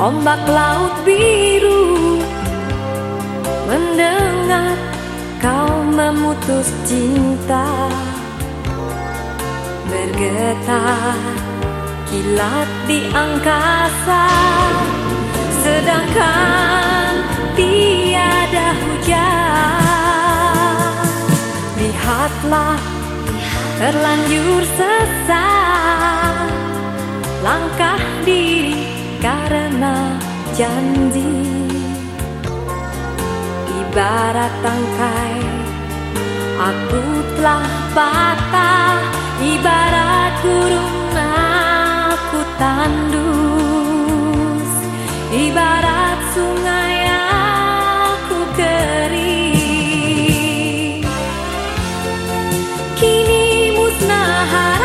ombak laut biru Mendengar kau memutus cinta. Bergetar kilat di angkasa Sedangkan tiada hujan. Lihatlah terlanjur sesat Langkah karena janji. Ibarat tangkai Aku telah patah. Ibarat burung aku tandus. Ibarat sungai aku kering Kini musnah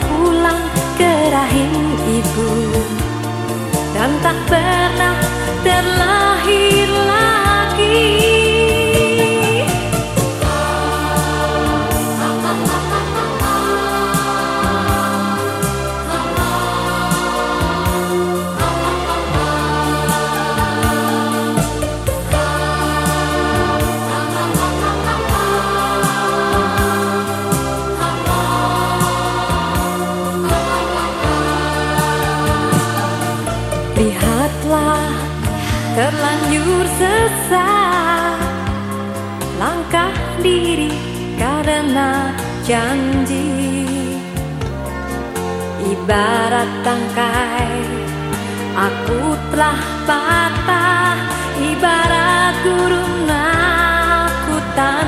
pulang ke rahim ibu. Dan tak pernah terlahir Lihatlah terlanjur sesat. Langkah diri karena janji. Ibarat tangkai Aku telah patah. Ibarat gurun aku tandus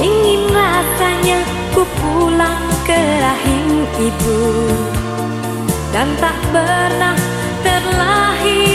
Ingin rasanya ku pulang ke rahim ibu Dan tak pernah terlahir